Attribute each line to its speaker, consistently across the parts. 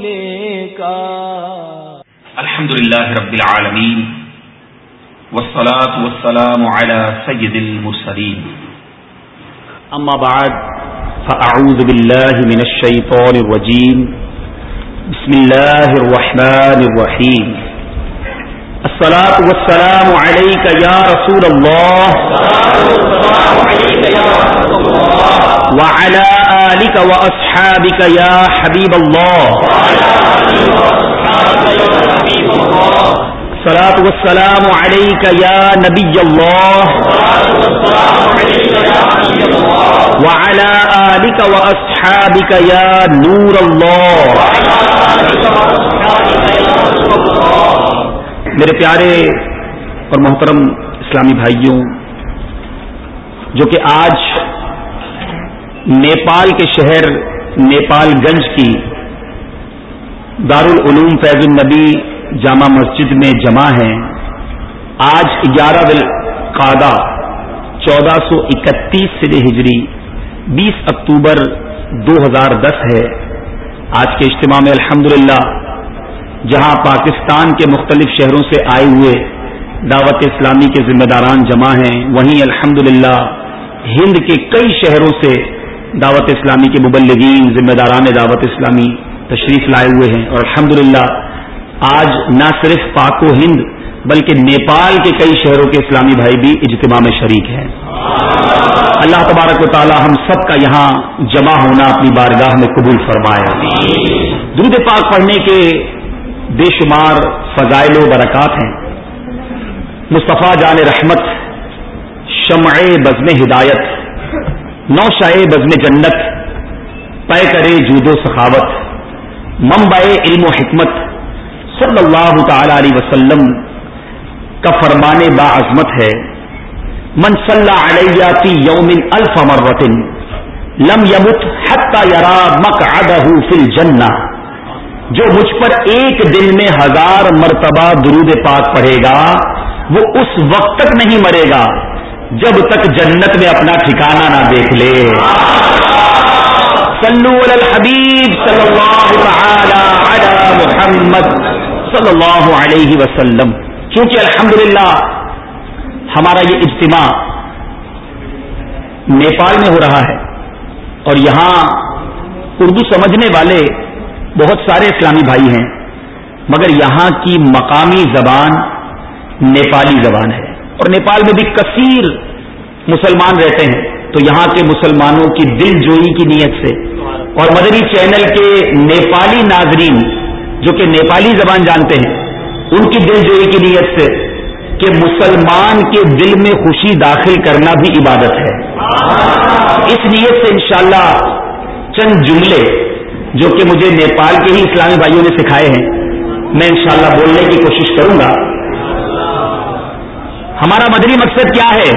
Speaker 1: ملے گا
Speaker 2: الحمد للہ رب العالمین والصلاة والسلام على سید المرسلین۔ اما بعد فاعوذ باللہ من الشیطان الرجیم۔ بسم الله الرحمن الرحيم الصلاة والسلام عليك يا رسول الله وعلى آلك وأصحابك يا حبيب الله. الصلاة والسلام عليك يا نبي الله. وعلى آلك وأصحابك يا نور الله. میرے پیارے اور محترم اسلامی بھائیوں، جو کہ آج نیپال کے شہر نیپال گنج کی دارالعلوم فیض النبی جامع مسجد میں جمع ہیں۔ آج گیارہ قادہ چودہ سو اکتیس سے ہجری بیس اکتوبر دو ہزار دس ہے۔ آج کے اجتماع میں الحمدللہ جہاں پاکستان کے مختلف شہروں سے آئے ہوئے دعوت اسلامی کے ذمہ داران جمع ہیں، وہیں الحمد ہند کے کئی شہروں سے دعوت اسلامی کے مبلغین ذمہ داران دعوت اسلامی تشریف لائے ہوئے ہیں اور الحمد آج نہ صرف پاک و ہند بلکہ نیپال کے کئی شہروں کے اسلامی بھائی بھی اجتماع میں شریک ہیں۔ اللہ تبارک و تعالی ہم سب کا یہاں جمع ہونا اپنی بارگاہ میں قبول فرمائے۔ درود پاک پڑھنے کے بے شمار فضائل و برکات ہیں۔ مصطفیٰ جان رحمت، شمع بزم ہدایت۔ نو شائع بزم جنت پے کرے جود و سخاوت ممبع علم و حکمت، صلی اللہ تعالی علیہ وسلم کا فرمان باعظمت ہے۔ من صلی علیہ کی یومن الف مرتن لم یمت حتى یرا مقعدہ فی الجنہ۔ جو مجھ پر ایک دن میں ہزار مرتبہ درود پاک پڑھے گا، وہ اس وقت تک نہیں مرے گا۔ جب تک جنت میں اپنا ٹھکانہ نہ دیکھ لے۔ صلو علی الحبیب صلی اللہ تعالی علی محمد صلی اللہ علیہ وسلم۔ کیونکہ الحمدللہ ہمارا یہ اجتماع نیپال میں ہو رہا ہے اور یہاں اردو سمجھنے والے بہت سارے اسلامی بھائی ہیں، مگر یہاں کی مقامی زبان نیپالی زبان ہے۔ اور نیپال میں بھی کثیر مسلمان رہتے ہیں۔ تو یہاں کے مسلمانوں کی دل جوئی کی نیت سے۔ اور مدری چینل کے نیپالی ناظرین جو کہ نیپالی زبان جانتے ہیں، ان کی دل جوئی کی نیت سے کہ مسلمان کے دل میں خوشی داخل کرنا بھی عبادت ہے۔ اس نیت سے انشاءاللہ چند جملے جو کہ مجھے نیپال کے ہی اسلامی بھائیوں نے سکھائے ہیں، میں انشاءاللہ بولنے کی کوشش کروں گا۔ ہمارا مدری مقصد کیا ہے؟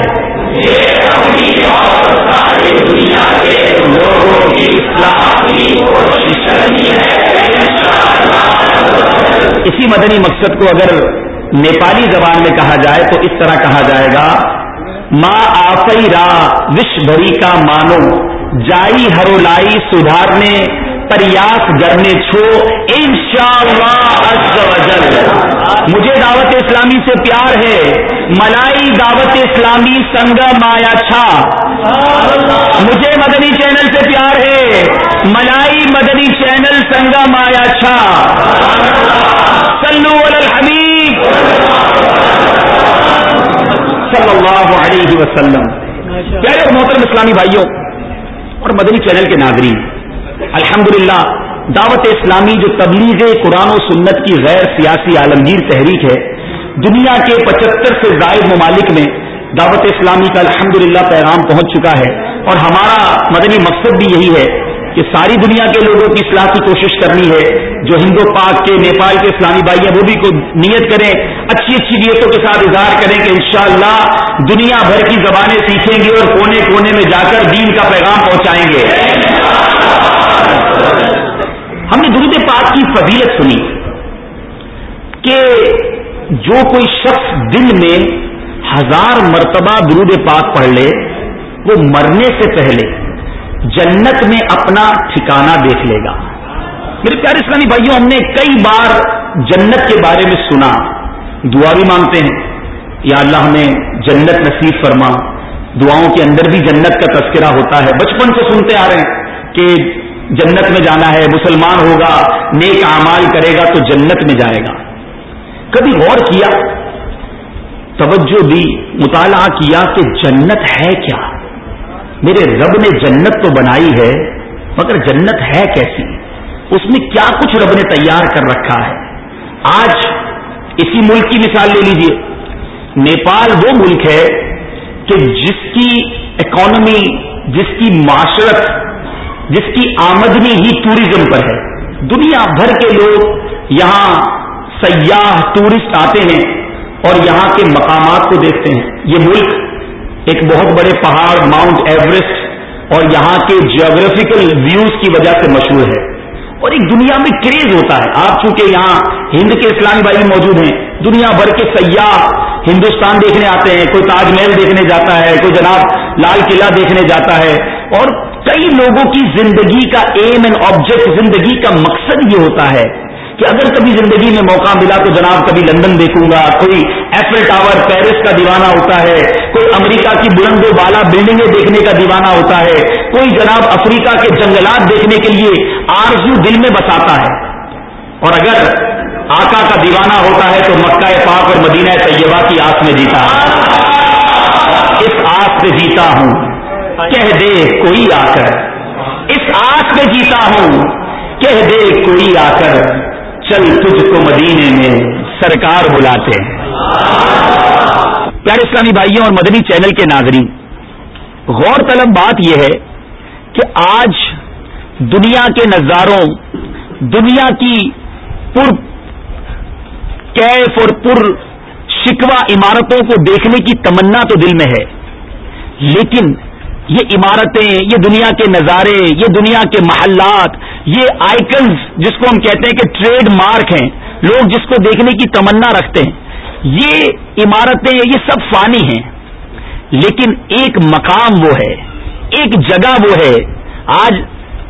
Speaker 2: اسی مدنی مقصد کو اگر نیپالی زبان میں کہا جائے تو اس طرح کہا جائے گا ماں آفئی را، وش بھری کا مانو، جائی ہرو لائی سدھارنے، پریاس گرنے چھو مجھے دعوت اسلامی سے پیار ہے۔ ملائی دعوت اسلامی سنگ مایا چھا۔ مجھے مدنی چینل سے پیار ہے۔ ملائی مدنی چینل سنگ مایا چھا۔ سلو الحبیب۔ صلی اللہ علیہ وسلم۔ پیارے محترم اسلامی بھائیوں اور مدنی چینل کے ناظرین، الحمدللہ دعوت اسلامی جو تبلیغ قرآن و سنت کی غیر سیاسی عالمگیر تحریک ہے دنیا کے پچہتر سے زائد ممالک میں دعوت اسلامی کا الحمدللہ پیغام پہنچ چکا ہے اور ہمارا مدنی مقصد بھی یہی ہے کہ ساری دنیا کے لوگوں کی اصلاح کی کوشش کرنی ہے، جو ہندو پاک کے، نیپال کے اسلامی بھائی ہیں، وہ بھی کو نیت کریں، اچھی اچھی نیتوں کے ساتھ اظہار کریں کہ انشاءاللہ دنیا بھر کی زبانیں سیکھیں گے اور کونے کونے میں جا کر دین کا پیغام پہنچائیں گے۔ ہم نے درود پاک کی فضیلت سنی کہ جو کوئی شخص دل میں ہزار مرتبہ درود پاک پڑھ لے، وہ مرنے سے پہلے جنت میں اپنا ٹھکانہ دیکھ لے گا۔ میرے پیارے اسلامی بھائیوں، ہم نے کئی بار جنت کے بارے میں سنا۔ دعا بھی مانگتے ہیں۔ یا اللہ ہمیں جنت نصیب فرما۔ دعاؤں کے اندر بھی جنت کا تذکرہ ہوتا ہے۔ بچپن سے سنتے آ رہے ہیں کہ جنت میں جانا ہے، مسلمان ہوگا، نیک اعمال کرے گا تو جنت میں جائے گا۔ کبھی غور کیا؟ توجہ دی، مطالعہ کیا کہ جنت ہے کیا؟ میرے رب نے جنت تو بنائی ہے، مگر جنت ہے کیسی؟ اس میں کیا کچھ رب نے تیار کر رکھا ہے؟ آج اسی ملک کی مثال لے لیجیے۔ نیپال وہ ملک ہے کہ جس کی اکانومی جس کی معاشرت، جس کی آمدنی ہی ٹوریزم پر ہے۔ دنیا بھر کے لوگ یہاں سیاح ٹورسٹ آتے ہیں اور یہاں کے مقامات کو دیکھتے ہیں۔ یہ ملک ایک بہت بڑے پہاڑ، ماؤنٹ ایوریسٹ اور یہاں کے جیوگرافیکل ویوز کی وجہ سے مشہور ہے۔ اور ایک دنیا میں کریز ہوتا ہے۔ آپ چونکہ یہاں ہند کے اسلامی بھائی موجود ہیں، دنیا بھر کے سیاح ہندوستان دیکھنے آتے ہیں، کوئی تاج محل دیکھنے جاتا ہے، کوئی جناب لال قلعہ دیکھنے جاتا ہے۔ اور کئی لوگوں کی زندگی کا ایم اینڈ آبجیکٹ زندگی کا مقصد یہ ہوتا ہے کہ اگر کبھی زندگی میں موقع ملا تو جناب کبھی لندن دیکھوں گا، کوئی ایفل ٹاور، پیرس کا دیوانہ ہوتا ہے، کوئی امریکہ کی بلند و بالا بلڈنگیں دیکھنے کا دیوانہ ہوتا ہے، کوئی جناب افریقہ کے جنگلات دیکھنے کے لیے آرزو دل میں بساتا ہے۔ اور اگر آقا کا دیوانہ ہوتا ہے تو مکہ پاک اور مدینہ طیبہ کی آس میں جیتا اس آس سے جیتا ہوں۔ کہہ دے کوئی آ کر اس آس میں جیتا ہوں۔ کہہ دے کوئی آ کر چل تجھ کو مدینے میں سرکار بلاتے ہیں۔ پیارے اسلامی بھائیوں اور مدنی چینل کے ناظرین، غور طلب بات یہ ہے کہ آج دنیا کے نظاروں، دنیا کی پر کیف اور پر شکوا عمارتوں کو دیکھنے کی تمنا تو دل میں ہے، لیکن یہ عمارتیں، یہ دنیا کے نظارے، یہ دنیا کے محلات، یہ آئکنز جس کو ہم کہتے ہیں کہ ٹریڈ مارک ہیں، لوگ جس کو دیکھنے کی تمنا رکھتے ہیں۔ یہ عمارتیں، یہ سب فانی ہیں۔ لیکن ایک مقام وہ ہے، ایک جگہ وہ ہے۔ آج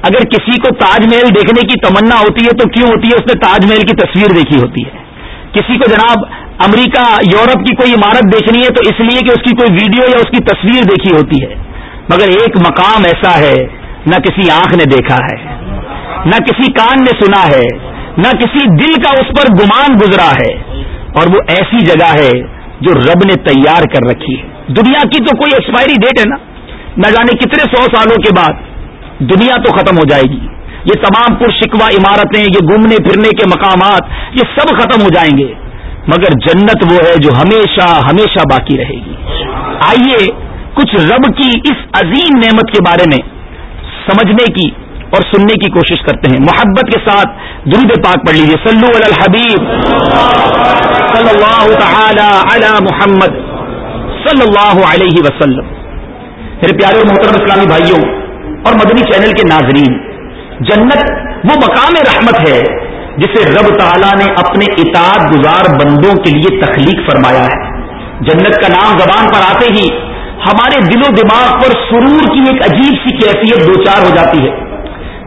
Speaker 2: اگر کسی کو تاج محل دیکھنے کی تمنا ہوتی ہے تو کیوں ہوتی ہے؟ اس نے تاج محل کی تصویر دیکھی ہوتی ہے۔ کسی کو جناب امریکہ، یورپ کی کوئی عمارت دیکھنی ہے تو اس لیے کہ اس کی کوئی ویڈیو یا اس کی تصویر دیکھی ہوتی ہے۔ مگر ایک مقام ایسا ہے، نہ کسی آنکھ نے دیکھا ہے، نہ کسی کان نے سنا ہے، نہ کسی دل کا اس پر گمان گزرا ہے۔ اور وہ ایسی جگہ ہے جو رب نے تیار کر رکھی ہے۔ دنیا کی تو کوئی ایکسپائری ڈیٹ ہے نا؟ نہ جانے کتنے سو سالوں کے بعد دنیا تو ختم ہو جائے گی۔ یہ تمام پر شکوا عمارتیں، یہ گھومنے پھرنے کے مقامات، یہ سب ختم ہو جائیں گے۔ مگر جنت وہ ہے جو ہمیشہ ہمیشہ باقی رہے گی۔ آئیے کچھ رب کی اس عظیم نعمت کے بارے میں سمجھنے کی اور سننے کی کوشش کرتے ہیں۔ محبت کے ساتھ درود پاک پڑھ لیجیے سلو الحبیب۔ صلی اللہ تعالی علی محمد۔ صلی اللہ علیہ وسلم۔ میرے پیارے اور محترم اسلامی بھائیوں اور مدنی چینل کے ناظرین، جنت وہ مقام رحمت ہے جسے رب تعالی نے اپنے اطاعت گزار بندوں کے لیے تخلیق فرمایا ہے۔ جنت کا نام زبان پر آتے ہی ہمارے دل و دماغ پر سرور کی ایک عجیب سی کیفیت دو چار ہو جاتی ہے۔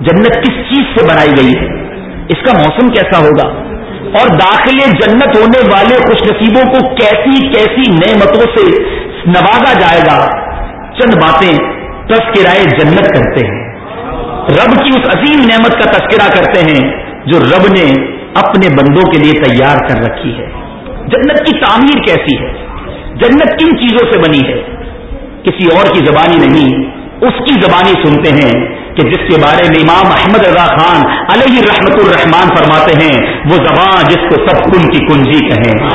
Speaker 2: جنت کس چیز سے بنائی گئی ہے؟ اس کا موسم کیسا ہوگا؟ اور داخل جنت ہونے والے خوش نصیبوں کو کیسی کیسی نعمتوں سے نوازا جائے گا؟ چند باتیں تذکرائے جنت کرتے ہیں۔ رب کی اس عظیم نعمت کا تذکرہ کرتے ہیں جو رب نے اپنے بندوں کے لیے تیار کر رکھی ہے۔ جنت کی تعمیر کیسی ہے؟ جنت کن چیزوں سے بنی ہے؟ کسی اور کی زبانی نہیں اس کی زبانی سنتے ہیں کہ جس کے بارے میں امام احمد رضا خان علیہ رحمت الرحمان فرماتے ہیں، وہ زبان جس کو سب کن کی کنجی کہیں۔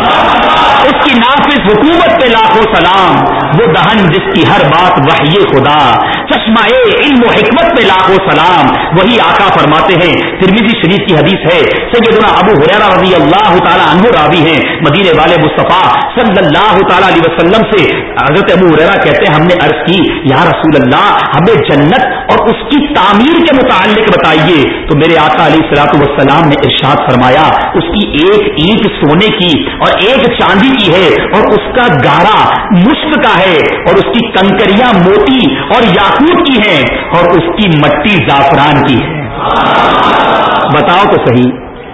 Speaker 2: اس کی نافذ حکومت پہ لاکھوں سلام، وہ دہن جس کی ہر بات وحی خدا۔ چشمہ علم و حکمت پہ لاکھوں سلام، وہی آقا فرماتے ہیں۔ ترمیزی شریف کی حدیث ہے، سیدنا ابو حریرہ رضی اللہ تعالیٰ عنہ راوی ہیں۔ مدینے والے مصطفیٰ صلی اللہ تعالیٰ علیہ وسلم سے حضرت ابو حریرہ کہتے ہیں، ہم نے عرض کی، یا رسول اللہ، ہمیں جنت اور اس کی تعمیر کے متعلق بتائیے۔ تو میرے آقا علیہ السلاط والسلام نے ارشاد فرمایا، اس کی ایک اینٹ سونے کی اور ایک چاندی کی ہے اور اس کا گارا مشق کا ہے اور اس کی کنکریاں موتی اور یاقوت کی ہیں اور اس کی مٹی زعفران کی ہے۔ بتاؤ تو صحیح،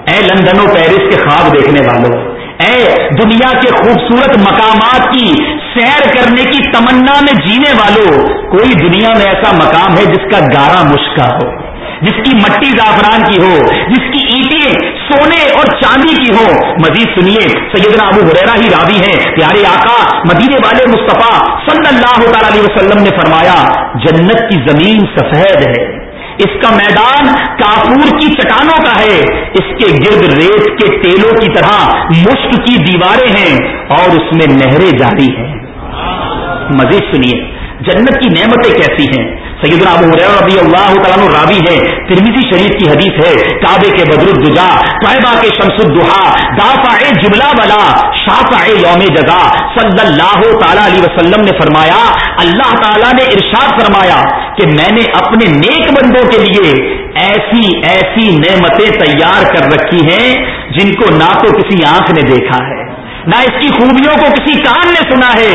Speaker 2: اے لندن و پیرس کے خواب دیکھنے والوں اے دنیا کے خوبصورت مقامات کی سیر کرنے کی تمنا میں جینے والوں کوئی دنیا میں ایسا مقام ہے جس کا گارا مشکا ہو، جس کی مٹی زعفران کی ہو، جس کی اینٹیں سونے اور چاندی کی ہو۔ مزید سنیے، سیدنا ابو ہریرا ہی راوی ہیں۔ پیارے آقا، مدینے والے مصطفیٰ صلی اللہ تعالی علیہ وسلم نے فرمایا، جنت کی زمین سفید ہے۔ اس کا میدان کافور کی چٹانوں کا ہے۔ اس کے گرد ریت کے تیلوں کی طرح مشک کی دیواریں ہیں اور اس میں نہریں جاری ہیں۔ مزید سنیے، جنت کی نعمتیں کیسی ہیں؟ سیدنا ابو ربی اللہ تعالیٰ راوی ہے ترمیزی شریف کی حدیث ہے، کعبے کے بدر الدجا، طیبہ کے شمس الدہا دافع جبلا والا شافع یوم جزا، صلی اللہ تعالی علیہ وسلم نے فرمایا، اللہ تعالیٰ نے ارشاد فرمایا کہ میں نے اپنے نیک بندوں کے لیے ایسی ایسی نعمتیں تیار کر رکھی ہیں، جن کو نہ تو کسی آنکھ نے دیکھا ہے، نہ اس کی خوبیوں کو کسی کان نے سنا ہے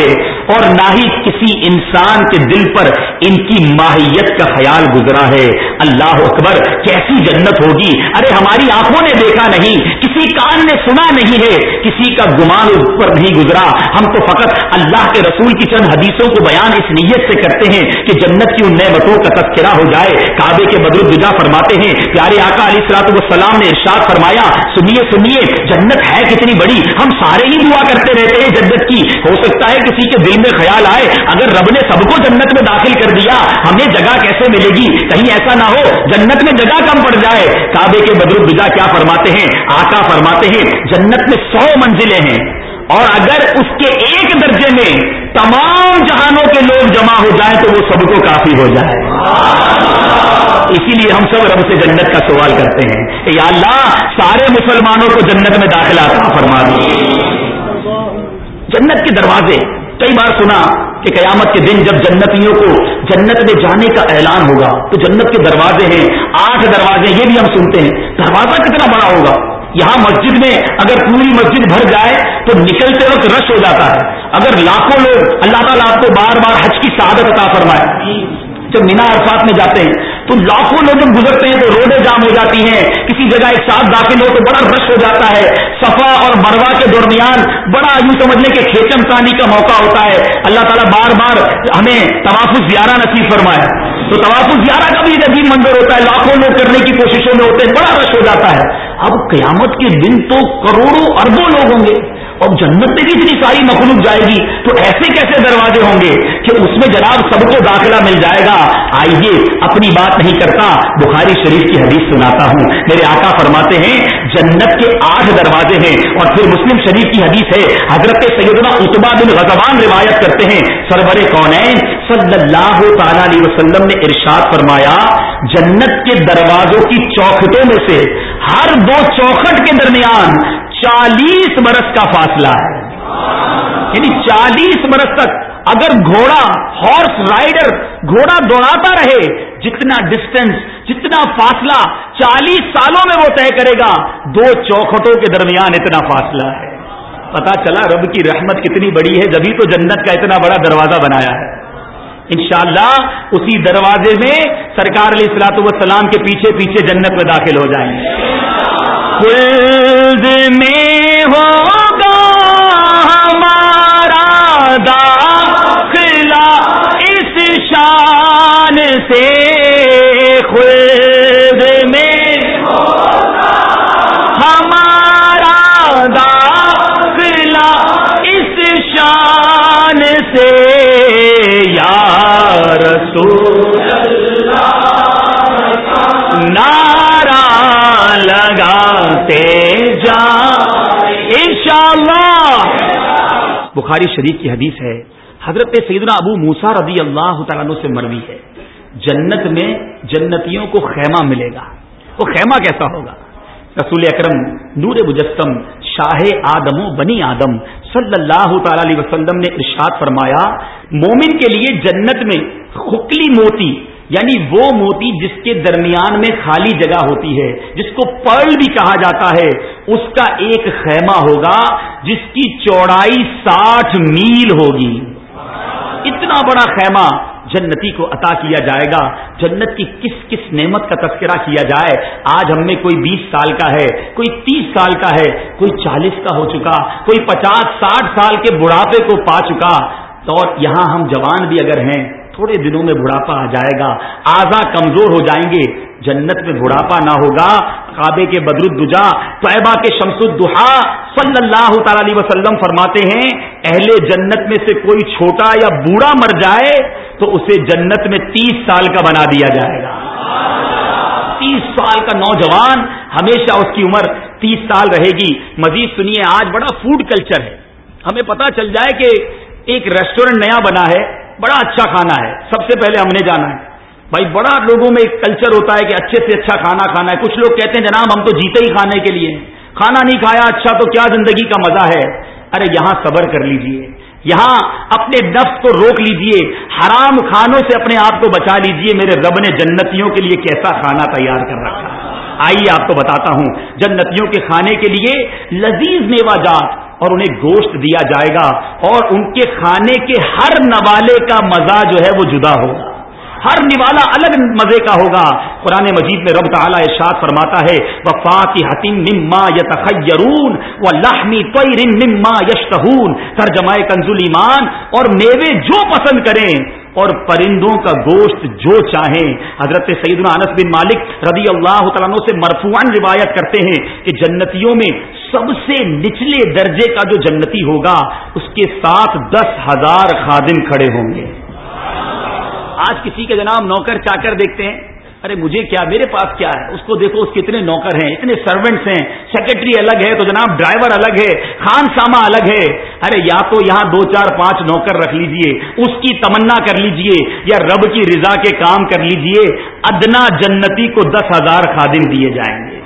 Speaker 2: اور نہ ہی کسی انسان کے دل پر ان کی ماہیت کا خیال گزرا ہے۔ اللہ اکبر، کیسی جنت ہوگی؟ ارے، ہماری آنکھوں نے دیکھا نہیں، کسی کان نے سنا نہیں ہے، کسی کا گمان اس پر نہیں گزرا۔ ہم تو فقط اللہ کے رسول کی چند حدیثوں کو بیان اس نیت سے کرتے ہیں کہ جنت کی ان نعمتوں کا تذکرہ ہو جائے۔ کعبے کے بدر فرماتے ہیں، پیارے آقا علی سلاط والسلام نے ارشاد فرمایا، سنیے سنیے، جنت ہے کتنی بڑی۔ ہم سارے ہی دعا کرتے رہتے ہیں جنت کی۔ ہو سکتا ہے کسی کے دل میں خیال آئے، اگر رب نے سب کو جنت میں داخل کر دیا، ہمیں جگہ کیسے ملے گی؟ کہیں ایسا نہ ہو، جنت میں جگہ کم پڑ جائے۔ کعبے کے بدر بجا کیا فرماتے ہیں؟ آقا فرماتے ہیں، جنت میں سو منزلیں ہیں۔ اور اگر اس کے ایک درجے میں تمام جہانوں کے لوگ جمع ہو جائیں، تو وہ سب کو کافی ہو جائے۔ اسی لیے ہم سب رب سے جنت کا سوال کرتے ہیں یا اللہ، سارے مسلمانوں کو جنت میں داخلہ فرما دی جنت کے دروازے کئی بار سنا کہ قیامت کے دن جب جنتیوں کو جنت میں جانے کا اعلان ہوگا، تو جنت کے دروازے ہیں، آٹھ دروازے یہ بھی ہم سنتے ہیں، دروازہ کتنا بڑا ہوگا؟ یہاں مسجد میں اگر پوری مسجد بھر جائے، تو نکلتے وقت رش ہو جاتا ہے۔ اگر لاکھوں لوگ اللہ تعالیٰ آپ کو بار بار حج کی سعادت عطا فرمائے۔ جب مینا عرفات میں جاتے ہیں تو لاکھوں لوگ جب گزرتے ہیں تو روڈیں جام ہو جاتی ہیں، کسی جگہ ایک ساتھ داخل ہو تو بڑا رش ہو جاتا ہے۔ صفا اور مروا کے درمیان بڑا یوں سمجھنے کے کھیچم تانی کا موقع ہوتا ہے۔ اللہ تعالیٰ بار بار ہمیں توافظ زیارہ نصیب فرمائے۔ تو توافظ زیارہ کا بھی عجیب منظر ہوتا ہے۔ لاکھوں لوگ کرنے کی کوششوں میں ہوتے ہیں، بڑا رش ہو جاتا ہے۔ اب قیامت کے دن تو کروڑوں اربوں لوگ ہوں گے۔ اور جنت میں بھی اتنی ساری مخلوق جائے گی، تو ایسے کیسے دروازے ہوں گے کہ اس میں جناب سب کو داخلہ مل جائے گا؟ آئیے، اپنی بات نہیں کرتا، بخاری شریف کی حدیث سناتا ہوں۔ میرے آقا فرماتے ہیں، جنت کے آٹھ دروازے ہیں۔ اور پھر مسلم شریف کی حدیث ہے، حضرت سیدنا اتبا بن غزبان روایت کرتے ہیں سربر کون صلی اللہ تعالی علیہ وسلم نے ارشاد فرمایا، جنت کے دروازوں کی چوکھٹوں میں سے ہر دو چوکھٹ کے درمیان چالیس برس کا فاصلہ ہے۔ یعنی چالیس برس تک اگر گھوڑا، ہارس رائڈر گھوڑا دوڑاتا رہے، جتنا ڈسٹینس جتنا فاصلہ چالیس سالوں میں وہ طے کرے گا، دو چوکھٹوں کے درمیان اتنا فاصلہ ہے۔ پتا چلا رب کی رحمت کتنی بڑی ہے، جبھی تو جنت کا اتنا بڑا دروازہ بنایا ہے۔ انشاءاللہ اسی دروازے میں سرکار علیہ السلاط والسلام کے پیچھے پیچھے جنت میں داخل ہو جائیں۔ گے میں ہوگا ہمارا داخلہ اس شان سے خل بخاری شریف کی حدیث ہے، حضرت سیدنا ابو موسا رضی اللہ تعالیٰ سے مروی ہے۔ جنت میں جنتیوں کو خیمہ ملے گا۔ وہ خیمہ کیسا ہوگا؟ رسول اکرم نور مجسم شاہ آدم و بنی آدم صلی اللہ تعالی علیہ وسلم نے ارشاد فرمایا، مومن کے لیے جنت میں خکلی موتی یعنی وہ موتی جس کے درمیان میں خالی جگہ ہوتی ہے، جس کو پرل بھی کہا جاتا ہے، اس کا ایک خیمہ ہوگا جس کی چوڑائی ساٹھ میل ہوگی۔ اتنا بڑا خیمہ جنتی کو عطا کیا جائے گا۔ جنت کی کس کس نعمت کا تذکرہ کیا جائے؟ آج ہم میں کوئی بیس سال کا ہے، کوئی تیس سال کا ہے، کوئی چالیس کا ہو چکا، کوئی پچاس ساٹھ سال کے بڑھاپے کو پا چکا۔ اور یہاں ہم جوان بھی اگر ہیں تھوڑے دنوں میں بڑھاپا آ جائے گا، آزا کمزور ہو جائیں گے۔ جنت میں بڑھاپا نہ ہوگا۔ کعبے کے بدر الدجا، طیبہ کے شمس الدہا صلی اللہ تعالی علیہ وسلم فرماتے ہیں، اہل جنت میں سے کوئی چھوٹا یا بوڑھا مر جائے تو اسے جنت میں تیس سال کا بنا دیا جائے گا۔ تیس سال کا نوجوان ہمیشہ اس کی عمر تیس سال رہے گی۔ مزید سنیے، آج بڑا فوڈ کلچر ہے۔ ہمیں پتا چل جائے کہ ایک ریسٹورینٹ نیا بنا ہے۔ بڑا اچھا کھانا ہے، سب سے پہلے ہم نے جانا ہے۔ بھائی، بڑا لوگوں میں ایک کلچر ہوتا ہے کہ اچھے سے اچھا کھانا کھانا ہے۔ کچھ لوگ کہتے ہیں، جناب، ہم تو جیتے ہی کھانے کے لیے۔ کھانا نہیں کھایا اچھا تو کیا زندگی کا مزہ ہے؟ ارے، یہاں صبر کر لیجیے۔ یہاں اپنے نفس کو روک لیجیے۔ حرام کھانوں سے اپنے آپ کو بچا لیجیے۔ میرے رب نے جنتیوں کے لیے کیسا کھانا تیار کر رکھا۔ آئیے، آپ کو بتاتا ہوں۔ جنتیوں کے کھانے کے لیے لذیذ میوہ جات۔ اور انہیں گوشت دیا جائے گا اور ان کے کھانے کے ہر نوالے کا مزہ جو ہے وہ جدا ہوگا۔ ہر نوالا الگ مزے کا ہوگا۔ قرآن مجید میں رب تعالیٰ ارشاد فرماتا ہے وفا کی حتیم مما یتخیرون و لحمی طیر مما یشتہون ترجمہ کنزل ایمان اور میوے جو پسند کریں اور پرندوں کا گوشت جو چاہیں۔ حضرت سیدنا انس بن مالک رضی اللہ تعالیٰ سے مرفوعان روایت کرتے ہیں کہ جنتیوں میں سب سے نچلے درجے کا جو جنتی ہوگا، اس کے ساتھ دس ہزار خادم کھڑے ہوں گے۔ آج کسی کے جناب نوکر چا کر دیکھتے ہیں، ارے مجھے کیا، میرے پاس کیا ہے؟ اس کو دیکھو، اس کے اتنے نوکر ہیں، اتنے سروینٹس ہیں سیکرٹری الگ ہے تو جناب ڈرائیور الگ ہے، خان ساما الگ ہے۔ ارے یا تو یہاں دو چار پانچ نوکر رکھ لیجیے، اس کی تمنا کر لیجیے یا رب کی رضا کے کام کر لیجیے۔ ادنا جنتی کو دس ہزار خادم دیے جائیں گے۔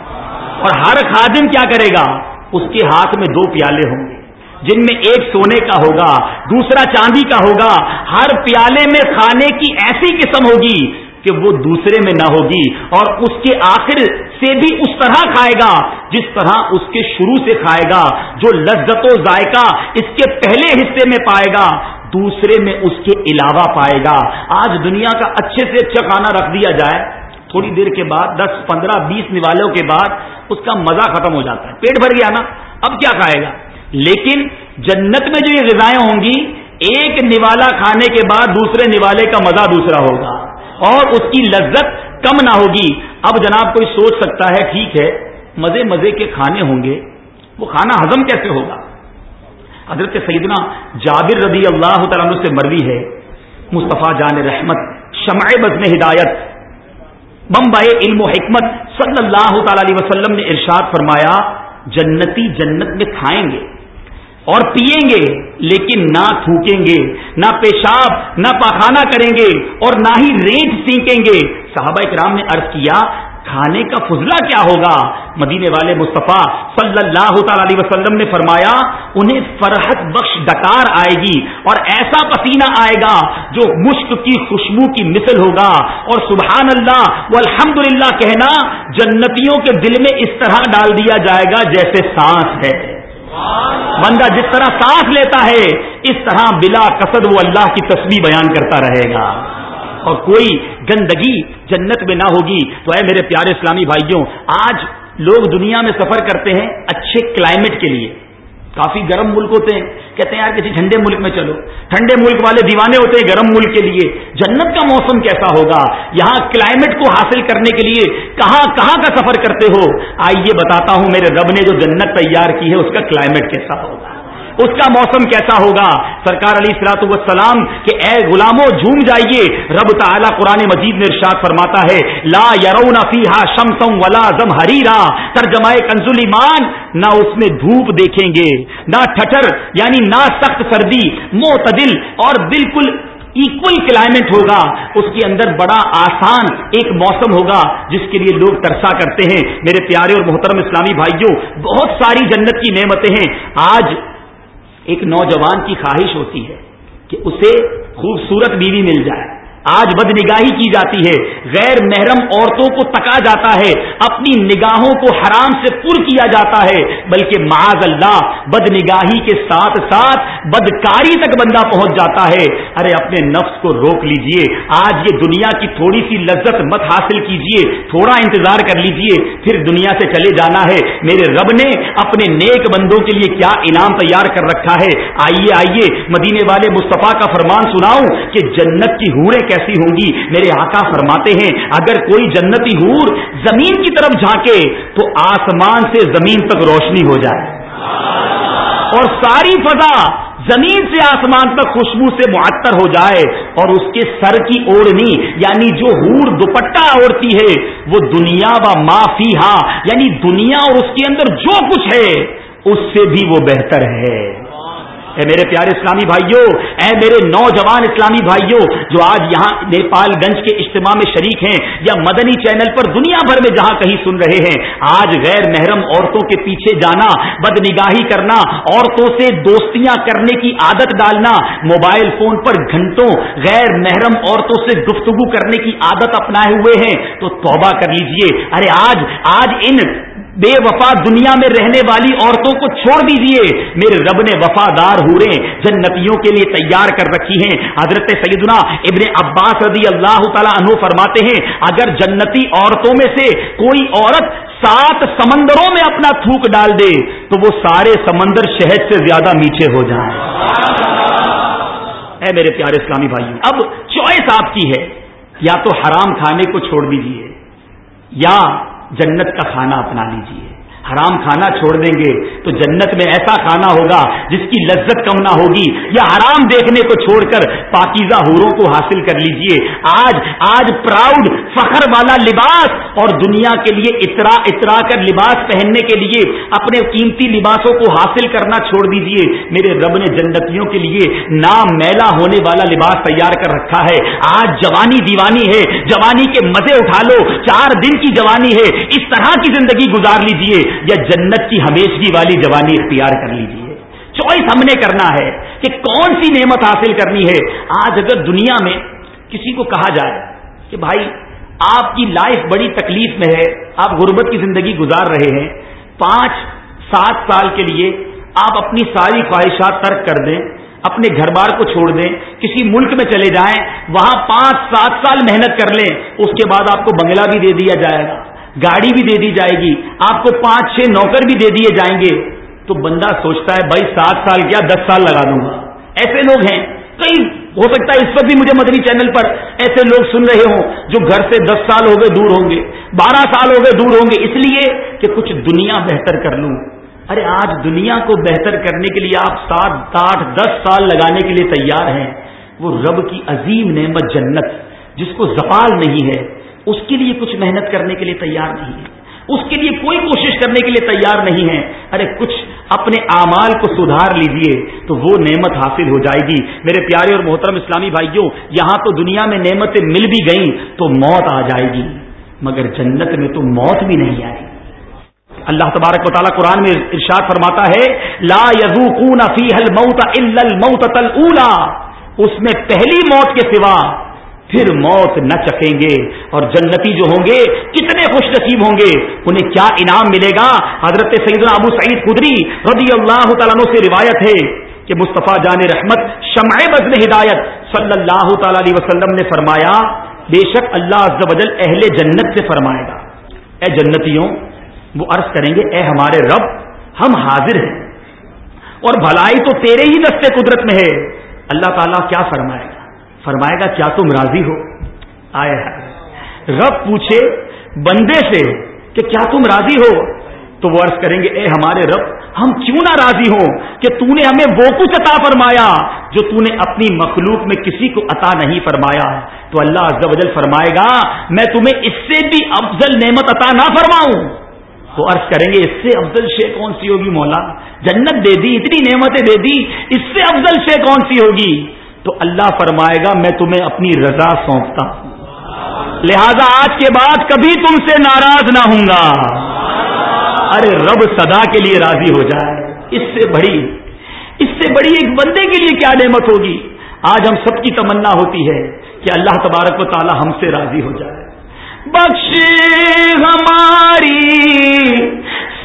Speaker 2: اور ہر خادم کیا کرے گا؟ اس کے ہاتھ میں دو پیالے ہوں گے۔ جن میں ایک سونے کا ہوگا، دوسرا چاندی کا ہوگا۔ ہر پیالے میں کھانے کی ایسی قسم ہوگی کہ وہ دوسرے میں نہ ہوگی اور اس کے آخر سے بھی اس طرح کھائے گا، جس طرح اس کے شروع سے کھائے گا، جو لذت و ذائقہ اس کے پہلے حصے میں پائے گا، دوسرے میں اس کے علاوہ پائے گا۔ آج دنیا کا اچھے سے اچھا کھانا رکھ دیا جائے۔ تھوڑی دیر کے بعد، دس، پندرہ، بیس نوالوں کے بعد اس کا مزہ ختم ہو جاتا ہے، پیٹ بھر گیا نا، اب کیا کھائے گا؟ لیکن جنت میں جو یہ غذائیں ہوں گی، ایک نوالا کھانے کے بعد دوسرے نوالے کا مزہ دوسرا ہوگا، اور اس کی لذت کم نہ ہوگی۔ اب جناب کوئی سوچ سکتا ہے، ٹھیک ہے، مزے مزے کے کھانے ہوں گے، وہ کھانا ہزم کیسے ہوگا؟ حضرت سیدنا جابر رضی اللہ تعالیٰ سے مروی ہے، مصطفیٰ جان رحمت، شمع بزم ہدایت بمبائے علم و حکمت صلی اللہ تعالی علیہ وسلم نے ارشاد فرمایا، جنتی جنت میں کھائیں گے اور پیئیں گے، لیکن نہ تھوکیں گے، نہ پیشاب، نہ پاخانہ کریں گے اور نہ ہی ریت سینکیں گے۔ صحابہ کرام نے عرض کیا کھانے کا فضلہ کیا ہوگا؟ مدینے والے مصطفیٰ صلی اللہ تعالی علیہ وسلم نے فرمایا، انہیں فرحت بخش ڈکار آئے گی اور ایسا پسینہ آئے گا جو مشک کی خوشبو کی مثل ہوگا۔ اور سبحان اللہ وہ الحمد کہنا، جنتیوں کے دل میں اس طرح ڈال دیا جائے گا جیسے سانس ہے۔ بندہ جس طرح سانس لیتا ہے، اس طرح بلا قصد وہ اللہ کی تصویر بیان کرتا رہے گا۔ اور کوئی گندگی جنت میں نہ ہوگی۔ تو اے میرے پیارے اسلامی بھائیوں، آج لوگ دنیا میں سفر کرتے ہیں اچھے کلائمیٹ کے لیے۔ کافی گرم ملک ہوتے ہیں۔ کہتے ہیں، یار، کسی ٹھنڈے ملک میں چلو۔ ٹھنڈے ملک والے دیوانے ہوتے ہیں گرم ملک کے لیے۔ جنت کا موسم کیسا ہوگا؟ یہاں کلائمیٹ کو حاصل کرنے کے لیے کہاں کہاں کا سفر کرتے ہو؟ آئیے بتاتا ہوں میرے رب نے جو جنت تیار کی ہے، اس کا کلائمیٹ کیسا ہوگا؟ اس کا موسم کیسا ہوگا؟ سرکار علی سلاط وسلام کہ اے غلاموں جھوم جائیے۔ رب تعالیٰ قرآن مجید میں ارشاد فرماتا ہے، لا یرون فیہا شمسم ولا زم ہریرا ترجمائے کنزل ایمان نہ اس میں دھوپ دیکھیں گے، نہ ٹھٹر یعنی نہ سخت سردی، معتدل اور بالکل ایکول کلائمیٹ ہوگا۔ اس کے اندر بڑا آسان ایک موسم ہوگا، جس کے لیے لوگ ترسا کرتے ہیں۔ میرے پیارے اور محترم اسلامی بھائیوں، بہت ساری جنت کی نعمتیں ہیں۔ آج ایک نوجوان کی خواہش ہوتی ہے کہ اسے خوبصورت بیوی مل جائے۔ آج بد نگاہی کی جاتی ہے۔ غیر محرم عورتوں کو تکا جاتا ہے۔ اپنی نگاہوں کو حرام سے پر کیا جاتا ہے۔ بلکہ معاذ اللہ بد نگاہی کے ساتھ ساتھ بدکاری تک بندہ پہنچ جاتا ہے۔ ارے، اپنے نفس کو روک لیجیے۔ آج یہ دنیا کی تھوڑی سی لذت مت حاصل کیجیے۔ تھوڑا انتظار کر لیجیے۔ پھر دنیا سے چلے جانا ہے۔ میرے رب نے اپنے نیک بندوں کے لیے کیا انعام تیار کر رکھا ہے۔ آئیے آئیے، مدینے والے مصطفیٰ کا فرمان سناؤں کہ جنت کی ہوریں کیسی ہوں گی میرے آقا فرماتے ہیں، اگر کوئی جنتی ہور زمین کی طرف جھانکے، تو آسمان سے زمین تک روشنی ہو جائے۔ اور ساری فضا زمین سے آسمان تک خوشبو سے معطر ہو جائے۔ اور اس کے سر کی اوڑھنی یعنی جو ہور دوپٹہ اوڑھتی ہے، وہ دنیا و معافی ہاں یعنی دنیا اور اس کے اندر جو کچھ ہے، اس سے بھی وہ بہتر ہے۔ اے میرے پیارے اسلامی بھائیوں اے میرے نوجوان اسلامی بھائیوں جو آج یہاں نیپال گنج کے اجتماع میں شریک ہیں یا مدنی چینل پر دنیا بھر میں جہاں کہیں سن رہے ہیں، آج غیر محرم عورتوں کے پیچھے جانا بد نگاہی کرنا، عورتوں سے دوستیاں کرنے کی عادت ڈالنا، موبائل فون پر گھنٹوں غیر محرم عورتوں سے گفتگو کرنے کی عادت اپنائے ہوئے ہیں، تو توبہ کر لیجیے۔ ارے آج آج ان بے وفا دنیا میں رہنے والی عورتوں کو چھوڑ دیجیے۔ میرے رب نے وفادار ہورے جنتیوں کے لیے تیار کر رکھی ہیں۔ حضرت سیدنا ابن عباس رضی اللہ تعالیٰ عنہ فرماتے ہیں، اگر جنتی عورتوں میں سے کوئی عورت سات سمندروں میں اپنا تھوک ڈال دے، تو وہ سارے سمندر شہد سے زیادہ میچے ہو جائیں۔ اے میرے پیارے اسلامی بھائی اب چوائس آپ کی ہے، یا تو حرام کھانے کو چھوڑ دیجیے یا جنت کا کھانا اپنا لیجیے حرام کھانا چھوڑ دیں گے تو جنت میں ایسا کھانا ہوگا جس کی لذت کم نہ ہوگی یا حرام دیکھنے کو چھوڑ کر پاکیزہ ہوروں کو حاصل کر لیجیے۔ آج آج پراؤڈ فخر والا لباس اور دنیا کے لیے اترا اترا کر لباس پہننے کے لیے اپنے قیمتی لباسوں کو حاصل کرنا چھوڑ دیجیے۔ میرے رب نے جنتیوں کے لیے نام میلا ہونے والا لباس تیار کر رکھا ہے۔ آج جوانی دیوانی ہے۔ جوانی کے مزے اٹھا لو۔ چار دن کی جوانی ہے۔ اس طرح کی زندگی گزار لیجیے۔ یا جنت کی ہمیشگی والی جوانی اختیار کر لیجیے چوائس ہم نے کرنا ہے کہ کون سی نعمت حاصل کرنی ہے۔ آج اگر دنیا میں کسی کو کہا جائے کہ بھائی، آپ کی لائف بڑی تکلیف میں ہے، آپ غربت کی زندگی گزار رہے ہیں، پانچ، سات سال کے لیے آپ اپنی ساری خواہشات ترک کر دیں، اپنے گھر بار کو چھوڑ دیں، کسی ملک میں چلے جائیں، وہاں پانچ، سات سال محنت کر لیں، اس کے بعد آپ کو بنگلہ بھی دے دیا جائے گا۔ گاڑی بھی دے دی جائے گی، آپ کو پانچ چھ نوکر بھی دے دیے جائیں گے۔ تو بندہ سوچتا ہے، بھائی سات سال کیا دس سال لگا دوں گا؟ ایسے لوگ ہیں۔ کئی ہو سکتا ہے اس وقت بھی مجھے مدنی چینل پر ایسے لوگ سن رہے ہوں جو گھر سے دس سال ہو گئے دور ہوں گے، بارہ سال ہو گئے دور ہوں گے۔ اس لیے کہ کچھ دنیا بہتر کر لوں۔ ارے آج دنیا کو بہتر کرنے کے لیے آپ سات، آٹھ، دس سال لگانے کے لیے تیار ہیں۔ وہ رب کی عظیم نعمت جنت، جس کو زوال نہیں ہے۔ اس کے لیے کچھ محنت کرنے کے لیے تیار نہیں ہے۔ اس کے لیے کوئی کوشش کرنے کے لیے تیار نہیں ہے۔ ارے کچھ اپنے اعمال کو سدھار لیجیے تو وہ نعمت حاصل ہو جائے گی۔ میرے پیارے اور محترم اسلامی بھائیوں، یہاں تو دنیا میں نعمتیں مل بھی گئیں تو موت آ جائے گی، مگر جنت میں تو موت بھی نہیں آئے گی۔ اللہ تبارک و تعالیٰ قرآن میں ارشاد فرماتا ہے، لا یزوقون فیہ الموت الا الموت الاولى اس میں پہلی موت کے سوا پھر موت نہ چکیں گے اور جنتی جو ہوں گے کتنے خوش نصیب ہوں گے انہیں کیا انعام ملے گا؟ حضرت سیدنا ابو سعید خدری رضی اللہ تعالیٰ سے روایت ہے کہ مصطفیٰ جان رحمت شمع بزن ہدایت صلی اللہ تعالی علیہ وسلم نے فرمایا، بے شک اللہ عز و جل اہل جنت سے فرمائے گا۔ اے جنتیوں، وہ عرض کریں گے، اے ہمارے رب، ہم حاضر ہیں۔ اور بھلائی تو تیرے ہی دستے قدرت میں ہے۔ اللہ تعالیٰ کیا فرمائے؟ گا فرمائے گا، کیا تم راضی ہو؟ آئے رب پوچھے بندے سے کہ کیا تم راضی ہو؟ تو وہ عرض کریں گے، اے ہمارے رب، ہم کیوں نہ راضی ہوں کہ تو نے ہمیں وہ کچھ عطا فرمایا جو تو نے اپنی مخلوق میں کسی کو عطا نہیں فرمایا۔ تو اللہ عز و جل فرمائے گا، میں تمہیں اس سے بھی افضل نعمت عطا نہ فرماؤں۔ تو عرض کریں گے، اس سے افضل شے کون سی ہوگی مولا؟ جنت دے دی، اتنی نعمتیں دے دی، اس سے افضل شے کون سی ہوگی؟ تو اللہ فرمائے گا، میں تمہیں اپنی رضا سونپتا ہوں۔ لہذا آج کے بعد کبھی تم سے ناراض نہ ہوں گا۔ ارے رب صدا کے لیے راضی ہو جائے۔ اس سے بڑی اس سے بڑی ایک بندے کے لیے کیا نعمت ہوگی؟ آج ہم سب کی تمنا ہوتی ہے کہ اللہ تبارک و تعالی ہم سے راضی ہو جائے۔ بخش ہماری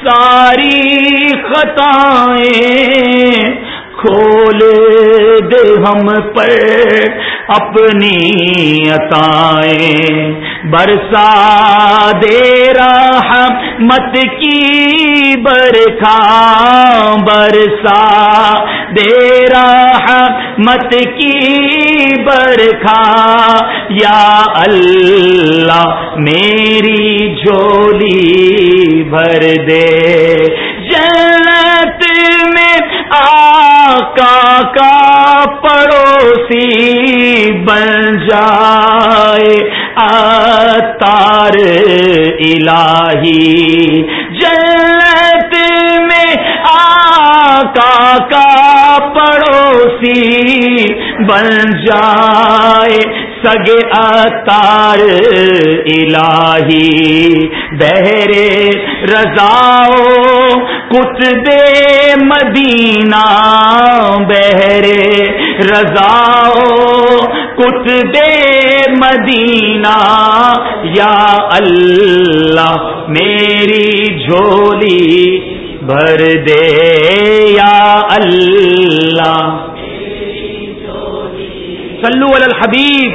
Speaker 2: ساری خطائیں کھول دے ہم پر اپنی عطائیں۔ برسا دے رہا مت کی برکھا برسا دے رہا مت کی برکھا یا اللہ میری جھولی بھر دے۔ پڑوسی بن جائے اتار الہی۔ جنت میں آقا کا پڑوسی بن جائے سگے اتار الہی۔ بہرے رضاؤ کت دے مدینہ بہرے رضاؤ کت دے مدینہ، یا اللہ میری جھولی بھر دے، یا اللہ صلو علی الحبیب۔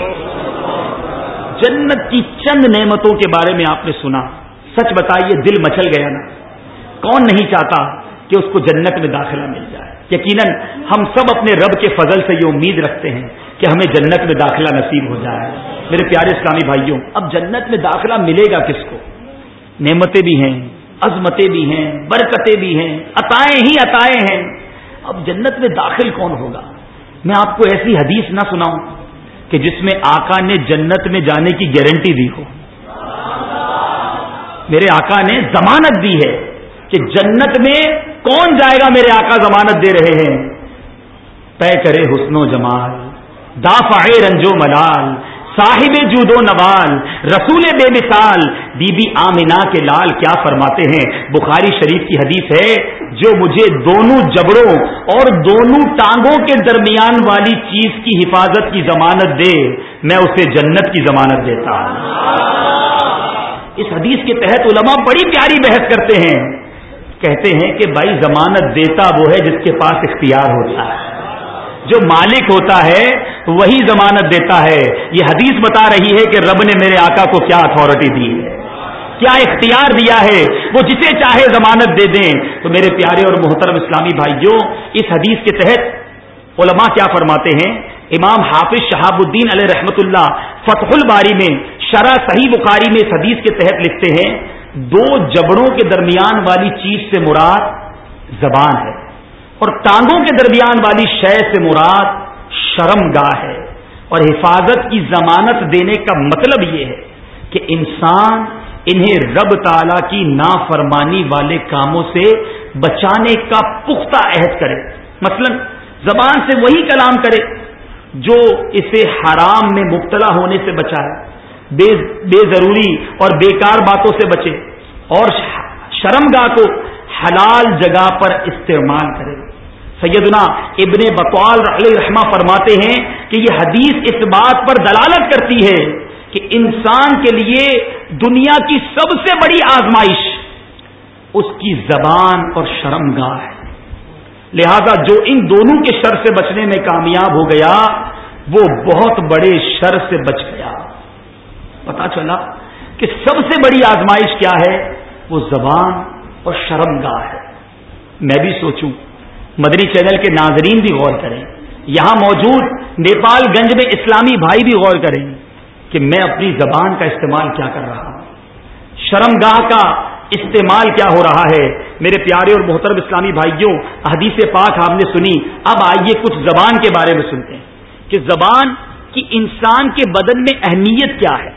Speaker 2: جنت کی چند نعمتوں کے بارے میں آپ نے سنا۔ سچ بتائیے، دل مچل گیا نا؟ کون نہیں چاہتا کہ اس کو جنت میں داخلہ مل جائے؟ یقیناً ہم سب اپنے رب کے فضل سے یہ امید رکھتے ہیں کہ ہمیں جنت میں داخلہ نصیب ہو جائے۔ میرے پیارے اسلامی بھائیوں، اب جنت میں داخلہ ملے گا کس کو؟ نعمتیں بھی ہیں، عظمتیں بھی ہیں، برکتیں بھی ہیں، عطائیں ہی عطائیں ہیں۔ اب جنت میں داخل کون ہوگا؟ میں آپ کو ایسی حدیث نہ سناؤں کہ جس میں آقا نے جنت میں جانے کی گارنٹی دی ہو۔ میرے آقا نے ضمانت دی ہے کہ جنت میں کون جائے گا میرے آقا ضمانت دے رہے ہیں؟ طے کرے حسن و جمال دافع رنجو ملال، صاحب جود و نوال، رسول بے مثال، بی بی آمنا کے لال کیا فرماتے ہیں؟ بخاری شریف کی حدیث ہے، جو مجھے دونوں جبڑوں اور دونوں ٹانگوں کے درمیان والی چیز کی حفاظت کی ضمانت دے، میں اسے جنت کی ضمانت دیتا ہوں۔ اس حدیث کے تحت علماء بڑی پیاری بحث کرتے ہیں۔ کہتے ہیں کہ بھائی ضمانت دیتا وہ ہے جس کے پاس اختیار ہوتا ہے۔ جو مالک ہوتا ہے وہی ضمانت دیتا ہے۔ یہ حدیث بتا رہی ہے کہ رب نے میرے آقا کو کیا اتارٹی دی ہے۔ کیا اختیار دیا ہے؟ وہ جسے چاہے ضمانت دے دیں۔ تو میرے پیارے اور محترم اسلامی بھائیوں، اس حدیث کے تحت علماء کیا فرماتے ہیں؟ امام حافظ شہاب الدین علیہ رحمت اللہ فتح الباری میں شرح صحیح بخاری میں اس حدیث کے تحت لکھتے ہیں دو جبڑوں کے درمیان والی چیز سے مراد زبان ہے اور ٹانگوں کے درمیان والی شے سے مراد شرم گاہ ہے اور حفاظت کی ضمانت دینے کا مطلب یہ ہے کہ انسان انہیں رب تعالی کی نافرمانی والے کاموں سے بچانے کا پختہ عہد کرے۔ مثلا زبان سے وہی کلام کرے جو اسے حرام میں مبتلا ہونے سے بچائے۔ بے بے ضروری اور بیکار باتوں سے بچے اور شرم گاہ کو حلال جگہ پر استعمال کرے۔ سیدنا ابن بطوال علیہ رحمہ فرماتے ہیں کہ یہ حدیث اس بات پر دلالت کرتی ہے کہ انسان کے لیے دنیا کی سب سے بڑی آزمائش اس کی زبان اور شرم گاہ ہے۔ لہذا جو ان دونوں کے شر سے بچنے میں کامیاب ہو گیا، وہ بہت بڑے شر سے بچ گیا۔ پتا چلا کہ سب سے بڑی آزمائش کیا ہے؟ وہ زبان اور شرم گاہ ہے۔ میں بھی سوچوں، مدنی چینل کے ناظرین بھی غور کریں۔ یہاں موجود نیپال گنج میں اسلامی بھائی بھی غور کریں کہ میں اپنی زبان کا استعمال کیا کر رہا ہوں۔ شرم گاہ کا استعمال کیا ہو رہا ہے؟ میرے پیارے اور محترم اسلامی بھائیوں حدیث پاک آپ نے سنی۔ اب آئیے کچھ زبان کے بارے میں سنتے ہیں کہ زبان کی انسان کے بدن میں اہمیت کیا ہے۔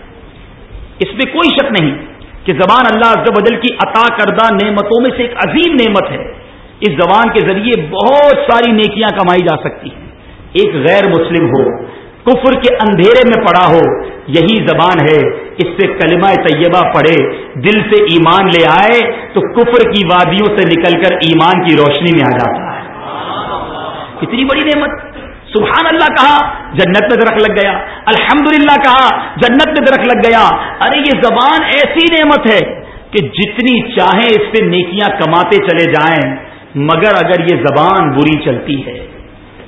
Speaker 2: اس میں کوئی شک نہیں کہ زبان اللہ عز و جل کی عطا کردہ نعمتوں میں سے ایک عظیم نعمت ہے۔ اس زبان کے ذریعے بہت ساری نیکیاں کمائی جا سکتی ہیں۔ ایک غیر مسلم ہو، کفر کے اندھیرے میں پڑا ہو، یہی زبان ہے۔ اس سے کلمہ طیبہ پڑھے، دل سے ایمان لے آئے، تو کفر کی وادیوں سے نکل کر ایمان کی روشنی میں آ جاتا ہے۔ اتنی بڑی نعمت۔ سبحان اللہ کہا، جنت میں درخت لگ گیا۔ الحمدللہ کہا، جنت میں درخت لگ گیا۔ ارے، یہ زبان ایسی نعمت ہے کہ جتنی چاہیں اس سے نیکیاں کماتے چلے جائیں، مگر اگر یہ زبان بری چلتی ہے،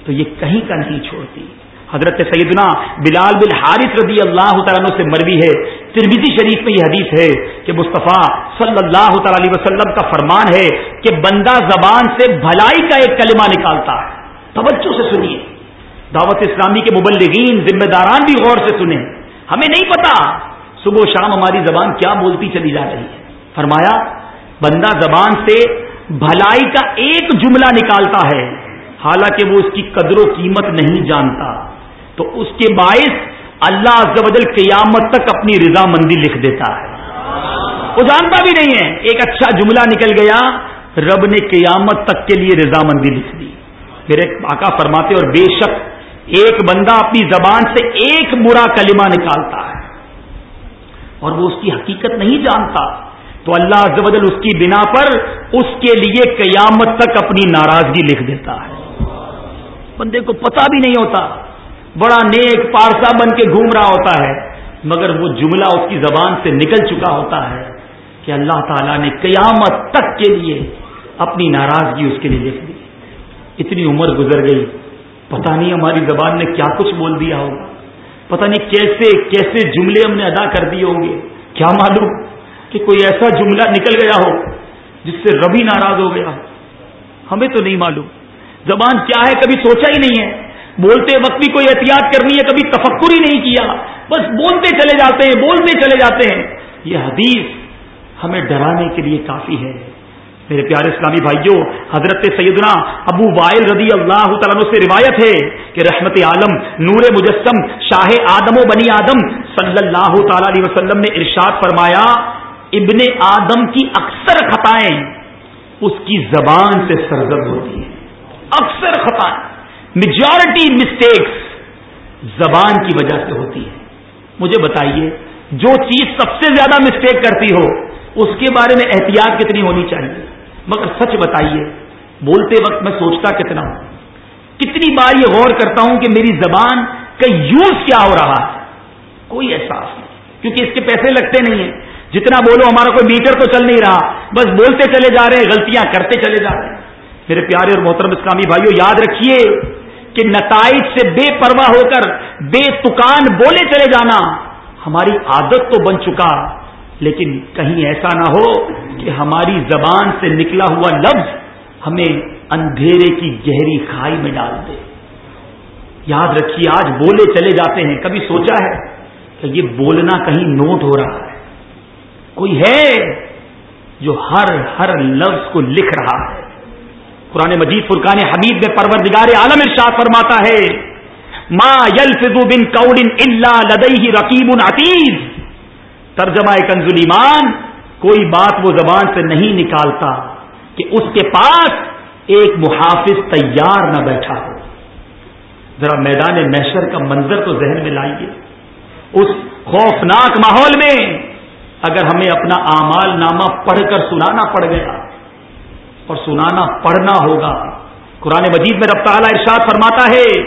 Speaker 2: تو یہ کہیں کا نہیں چھوڑتی۔ حضرت سیدنا بلال بل حارث رضی اللہ تعالیٰ سے مروی ہے۔ ترمیزی شریف میں یہ حدیث ہے کہ مصطفیٰ صلی اللہ تعالی علیہ وسلم کا فرمان ہے کہ بندہ زبان سے بھلائی کا ایک کلمہ نکالتا ہے۔ توجہ سے سنیے۔ دعوت اسلامی کے مبلغین، ذمہ داران بھی غور سے سنیں۔ ہمیں نہیں پتا صبح و شام ہماری زبان کیا بولتی چلی جا رہی ہے۔ فرمایا، بندہ زبان سے بھلائی کا ایک جملہ نکالتا ہے، حالانکہ وہ اس کی قدر و قیمت نہیں جانتا۔ تو اس کے باعث اللہ عز و جل قیامت تک اپنی رضامندی لکھ دیتا ہے۔ وہ جانتا بھی نہیں ہے۔ ایک اچھا جملہ نکل گیا، رب نے قیامت تک کے لیے رضامندی لکھ دی۔ میرے آقا فرماتے، اور بے شک ایک بندہ اپنی زبان سے ایک برا کلمہ نکالتا ہے اور وہ اس کی حقیقت نہیں جانتا، تو اللہ عز و جل اس کی بنا پر اس کے لیے قیامت تک اپنی ناراضگی لکھ دیتا ہے۔ بندے کو پتا بھی نہیں ہوتا، بڑا نیک پارسا بن کے گھوم رہا ہوتا ہے، مگر وہ جملہ اس کی زبان سے نکل چکا ہوتا ہے کہ اللہ تعالیٰ نے قیامت تک کے لیے اپنی ناراضگی اس کے لیے لکھ دی۔ اتنی عمر گزر گئی پتہ نہیں ہماری زبان نے کیا کچھ بول دیا ہوگا۔ پتہ نہیں کیسے کیسے جملے ہم نے ادا کر دیے ہوں گے۔ کیا معلوم کہ کوئی ایسا جملہ نکل گیا ہو جس سے ربی ناراض ہو گیا ہمیں تو نہیں معلوم۔ زبان کیا ہے؟ کبھی سوچا ہی نہیں ہے۔ بولتے وقت بھی کوئی احتیاط کرنی ہے، کبھی تفکر ہی نہیں کیا۔ بس بولتے چلے جاتے ہیں، بولتے چلے جاتے ہیں۔ یہ حدیث ہمیں ڈرانے کے لیے کافی ہے۔ میرے پیارے اسلامی بھائیوں، حضرت سیدنا ابو وائل رضی اللہ تعالیٰ سے روایت ہے کہ رحمت عالم، نور مجسم، شاہ آدم و بنی آدم صلی اللہ تعالی علیہ وسلم نے ارشاد فرمایا، ابن آدم کی اکثر خطائیں اس کی زبان سے سرزد ہوتی ہیں۔ اکثر خطائیں میجورٹی مسٹیکس زبان کی وجہ سے ہوتی ہے مجھے بتائیے، جو چیز سب سے زیادہ مسٹیک کرتی ہو، اس کے بارے میں احتیاط کتنی ہونی چاہیے؟ مگر سچ بتائیے، بولتے وقت میں سوچتا کتنا ہوں۔ کتنی بار یہ غور کرتا ہوں کہ میری زبان کا یوز کیا ہو رہا ہے۔ کوئی احساس نہیں، کیونکہ اس کے پیسے لگتے نہیں ہیں۔ جتنا بولو، ہمارا کوئی میٹر تو چل نہیں رہا۔ بس بولتے چلے جا رہے ہیں، غلطیاں کرتے چلے جا رہے ہیں۔ میرے پیارے اور محترم اسلامی بھائیوں یاد رکھیے کہ نتائج سے بے پرواہ ہو کر، بے تکان بولے چلے جانا ہماری عادت تو بن چکا، لیکن کہیں ایسا نہ ہو کہ ہماری زبان سے نکلا ہوا لفظ ہمیں اندھیرے کی گہری کھائی میں ڈال دے۔ یاد رکھیے، آج بولے چلے جاتے ہیں۔ کبھی سوچا ہے کہ یہ بولنا کہیں نوٹ ہو رہا ہے۔ کوئی ہے جو ہر ہر لفظ کو لکھ رہا ہے۔ قرآن مجید فرقان حمید میں پروردگار عالم ارشاد فرماتا ہے، ما یلفظ بن قول الا لدیہ رقیب عتیز ترجمہ کنز ایمان کوئی بات وہ زبان سے نہیں نکالتا کہ اس کے پاس ایک محافظ تیار نہ بیٹھا ہو۔ ذرا میدان محشر کا منظر تو ذہن میں لائیے۔ اس خوفناک ماحول میں اگر ہمیں اپنا اعمال نامہ پڑھ کر سنانا پڑ گیا اور سنانا پڑھنا ہوگا۔ قرآن مجید میں رب تعالی ارشاد فرماتا ہے،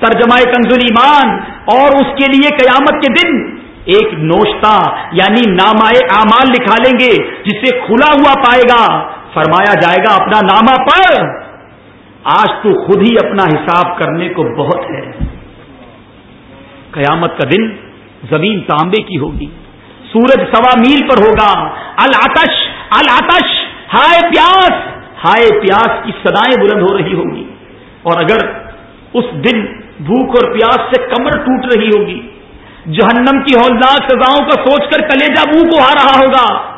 Speaker 2: ترجمہ کنزل ایمان اور اس کے لیے قیامت کے دن ایک نوشتہ یعنی نامائے اعمال لکھا لیں گے، جسے کھلا ہوا پائے گا۔ فرمایا جائے گا، اپنا نامہ پڑھ۔ آج تو خود ہی اپنا حساب کرنے کو بہت ہے۔ قیامت کا دن زمین تانبے کی ہوگی، سورج سوا میل پر ہوگا۔ الاتش الاتش ہائے پیاس ہائے پیاس کی سدائیں بلند ہو رہی ہوں گی اور اگر اس دن بھوک اور پیاس سے کمر ٹوٹ رہی ہوگی جہنم کی ہولناک سزاؤں کا سوچ کر کلیجہ منہ کو آ رہا ہوگا۔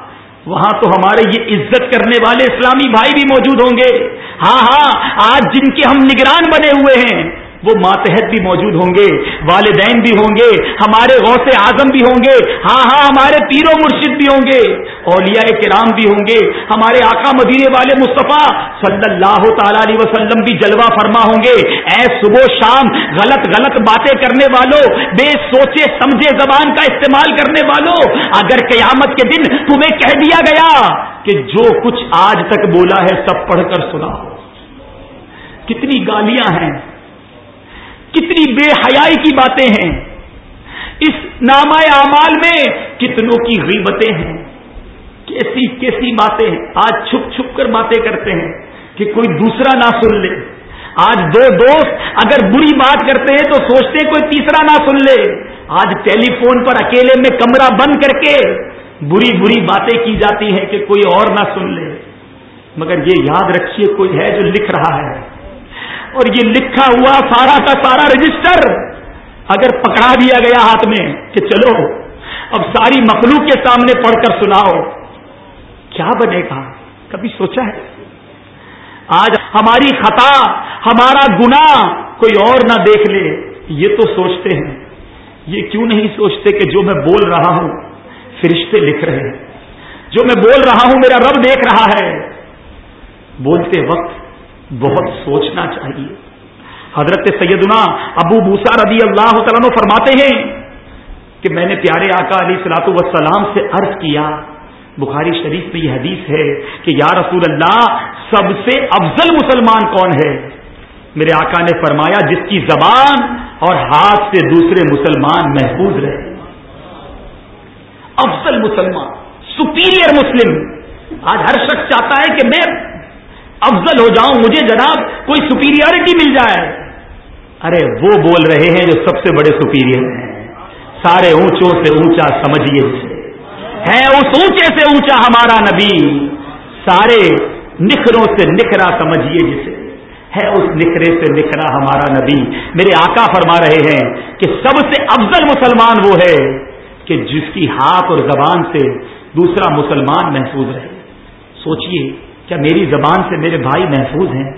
Speaker 2: وہاں تو ہمارے یہ عزت کرنے والے اسلامی بھائی بھی موجود ہوں گے۔ ہاں ہاں آج جن کے ہم نگران بنے ہوئے ہیں وہ ماتحت بھی موجود ہوں گے، والدین بھی ہوں گے، ہمارے غوث اعظم بھی ہوں گے ہاں ہاں ہمارے پیر و مرشد بھی ہوں گے، اولیاء کرام بھی ہوں گے، ہمارے آقا مدینے والے مصطفیٰ صلی اللہ تعالی علیہ وسلم بھی جلوہ فرما ہوں گے۔ اے صبح شام غلط غلط باتیں کرنے والوں، بے سوچے، سمجھے زبان کا استعمال کرنے والوں، اگر قیامت کے دن تمہیں کہہ دیا گیا کہ جو کچھ آج تک بولا ہے سب پڑھ کر سنا کتنی گالیاں ہیں۔ کتنی بے حیائی کی باتیں ہیں۔ اس نامہ اعمال میں کتنوں کی غیبتیں ہیں۔ کیسی کیسی باتیں ہیں۔ آج چھپ چھپ کر باتیں کرتے ہیں کہ کوئی دوسرا نہ سن لے۔ آج دو دوست اگر بری بات کرتے ہیں تو سوچتے ہیں کوئی تیسرا نہ سن لے۔ آج ٹیلی فون پر اکیلے میں کمرہ بند کر کے بری بری باتیں کی جاتی ہیں کہ کوئی اور نہ سن لے۔ مگر یہ یاد رکھیے، کوئی ہے جو لکھ رہا ہے۔ اور یہ لکھا ہوا سارا کا سارا رجسٹر اگر پکڑا دیا گیا ہاتھ میں کہ چلو، اب ساری مخلوق کے سامنے پڑھ کر سناؤ۔ کیا بنے گا؟ کبھی سوچا ہے؟ آج ہماری خطا، ہمارا گنا کوئی اور نہ دیکھ لے۔ یہ تو سوچتے ہیں۔ یہ کیوں نہیں سوچتے کہ جو میں بول رہا ہوں، فرشتے لکھ رہے ہیں۔ جو میں بول رہا ہوں، میرا رب دیکھ رہا ہے۔ بولتے وقت بہت سوچنا چاہیے۔ حضرت سیدنا ابو بوسا رضی اللہ تعالیٰ فرماتے ہیں کہ میں نے پیارے آقا علی سلاط وسلام سے عرض کیا، بخاری شریف میں یہ حدیث ہے کہ یا رسول اللہ، سب سے افضل مسلمان کون ہے؟ میرے آقا نے فرمایا، جس کی زبان اور ہاتھ سے دوسرے مسلمان محفوظ رہے۔ افضل مسلمان سپیریئر مسلم۔ آج ہر شخص چاہتا ہے کہ میں افضل ہو جاؤں، مجھے جناب کوئی سپیریئرٹی مل جائے۔ ارے، وہ بول رہے ہیں جو سب سے بڑے سپیریئر ہیں۔ سارے اونچوں سے اونچا سمجھیے ہے اس اونچے سے اونچا ہمارا نبی۔ سارے نکھروں سے نکھرا سمجھیے جسے۔ ہے اس نکھرے سے نکھرا ہمارا نبی۔ میرے آقا فرما رہے ہیں کہ سب سے افضل مسلمان وہ ہے کہ جس کی ہاتھ اور زبان سے دوسرا مسلمان محفوظ رہے۔ سوچئے۔ کیا میری زبان سے میرے بھائی محفوظ ہیں؟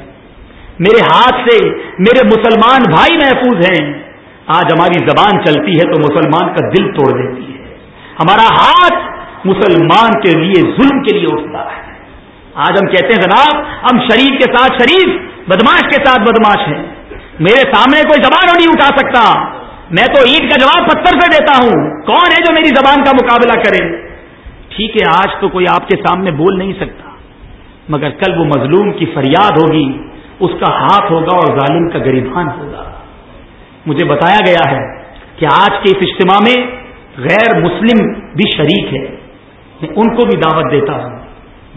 Speaker 2: میرے ہاتھ سے میرے مسلمان بھائی محفوظ ہیں؟ آج ہماری زبان چلتی ہے تو مسلمان کا دل توڑ دیتی ہے۔ ہمارا ہاتھ مسلمان کے لیے ظلم کے لیے اٹھتا ہے۔ آج ہم کہتے ہیں، جناب، ہم شریف کے ساتھ شریف، بدماش کے ساتھ بدماش ہیں۔ میرے سامنے کوئی زبان نہیں اٹھا سکتا۔ میں تو عید کا جواب پتھر سے دیتا ہوں۔ کون ہے جو میری زبان کا مقابلہ کرے؟ ٹھیک ہے، آج تو کوئی آپ کے سامنے بول نہیں سکتا۔ مگر کل وہ مظلوم کی فریاد ہوگی، اس کا ہاتھ ہوگا اور ظالم کا گریبان ہوگا۔ مجھے بتایا گیا ہے کہ آج کے اس اجتماع میں غیر مسلم بھی شریک ہے۔ میں ان کو بھی دعوت دیتا ہوں۔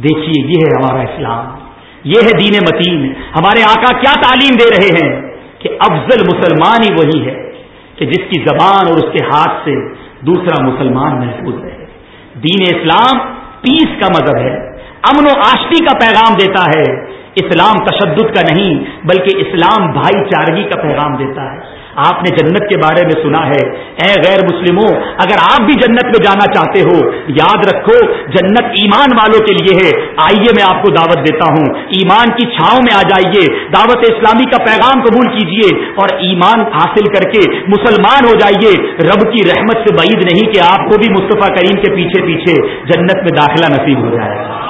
Speaker 2: دیکھیے، یہ ہے ہمارا اسلام۔ یہ ہے دین متین۔ ہمارے آقا کیا تعلیم دے رہے ہیں کہ افضل مسلمان ہی وہی ہے کہ جس کی زبان اور اس کے ہاتھ سے دوسرا مسلمان محفوظ رہے۔ دین اسلام پیس کا مذہب ہے۔ امن و آشتی کا پیغام دیتا ہے، اسلام تشدد کا نہیں، بلکہ اسلام بھائی چارگی کا پیغام دیتا ہے۔ آپ نے جنت کے بارے میں سنا ہے، اے غیر مسلموں اگر آپ بھی جنت میں جانا چاہتے ہو، یاد رکھو، جنت ایمان والوں کے لیے ہے۔ آئیے میں آپ کو دعوت دیتا ہوں۔ ایمان کی چھاؤں میں آ جائیے۔ دعوت اسلامی کا پیغام قبول کیجیے اور ایمان حاصل کر کے مسلمان ہو جائیے۔ رب کی رحمت سے بعید نہیں کہ آپ کو بھی مصطفیٰ کریم کے پیچھے پیچھے جنت میں داخلہ نصیب ہو جائے۔ گا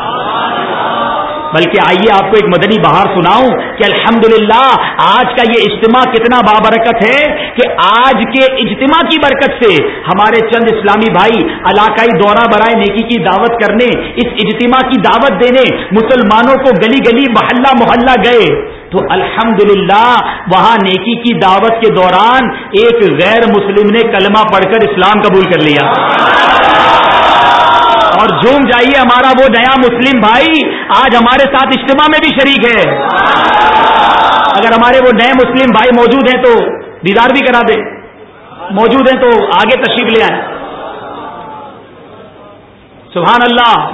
Speaker 2: بلکہ آئیے آپ کو ایک مدنی بہار سناؤں کہ الحمدللہ آج کا یہ اجتماع کتنا بابرکت ہے کہ آج کے اجتماع کی برکت سے ہمارے چند اسلامی بھائی علاقائی دورہ برائے نیکی کی دعوت کرنے، اس اجتماع کی دعوت دینے مسلمانوں کو گلی گلی محلہ محلہ گئے۔ تو الحمدللہ وہاں نیکی کی دعوت کے دوران ایک غیر مسلم نے کلمہ پڑھ کر اسلام قبول کر لیا۔ اور جھوم جائیے ہمارا وہ نیا مسلم بھائی، آج ہمارے ساتھ اجتماع میں بھی شریک ہے۔ اگر ہمارے وہ نئے مسلم بھائی موجود ہیں تو دیدار بھی کرا دیں موجود ہیں تو آگے تشریف لے آئیں۔ سبحان اللہ۔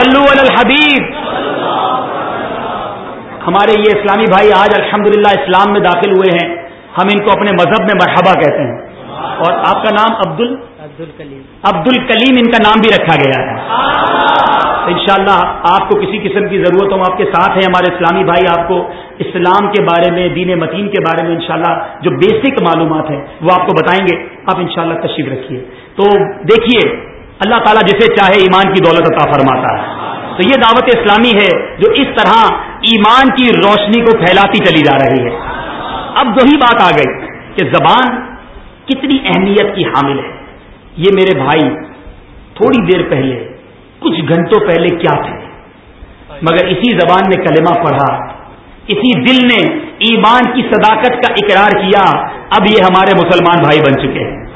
Speaker 2: الحبیب. ہمارے یہ اسلامی بھائی آج الحمدللہ اسلام میں داخل ہوئے ہیں. ہم ان کو اپنے مذہب میں مرحبا کہتے ہیں. اور آپ کا نام عبد عبد الکلیم عبد الکلیم ان کا نام بھی رکھا گیا ہے. انشاءاللہ آپ کو کسی قسم کی ضرورت ہو آپ کے ساتھ ہیں ہمارے اسلامی بھائی آپ کو اسلام کے بارے میں دین متین کے بارے میں انشاءاللہ جو بیسک معلومات ہیں وہ آپ کو بتائیں گے. آپ انشاءاللہ تشریف رکھیے. تو دیکھیے اللہ تعالیٰ جسے چاہے ایمان کی دولت عطا فرماتا ہے۔ تو یہ دعوت اسلامی ہے جو اس طرح ایمان کی روشنی کو پھیلاتی چلی جا رہی ہے۔ اب وہی بات آ گئی کہ زبان کتنی اہمیت کی حامل ہے۔ یہ میرے بھائی، تھوڑی دیر پہلے، کچھ گھنٹوں پہلے کیا تھے؟ مگر اسی زبان میں کلمہ پڑھا، اسی دل نے ایمان کی صداقت کا اقرار کیا، اب یہ ہمارے مسلمان بھائی بن چکے ہیں۔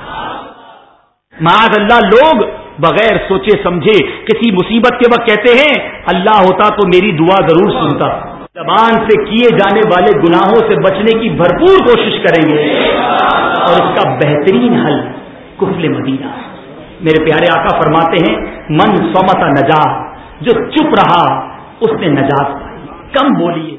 Speaker 2: معاذ اللہ، لوگ بغیر سوچے سمجھے کسی مصیبت کے وقت کہتے ہیں، اللہ ہوتا تو میری دعا ضرور سنتا۔ زبان سے کیے جانے والے گناہوں سے بچنے کی بھرپور کوشش کریں گے۔ اور اس کا بہترین حل کفل مدینہ۔ میرے پیارے آقا فرماتے ہیں، من سومتا نجات جو چپ رہا، اس نے نجات پائی۔ کم بولیے۔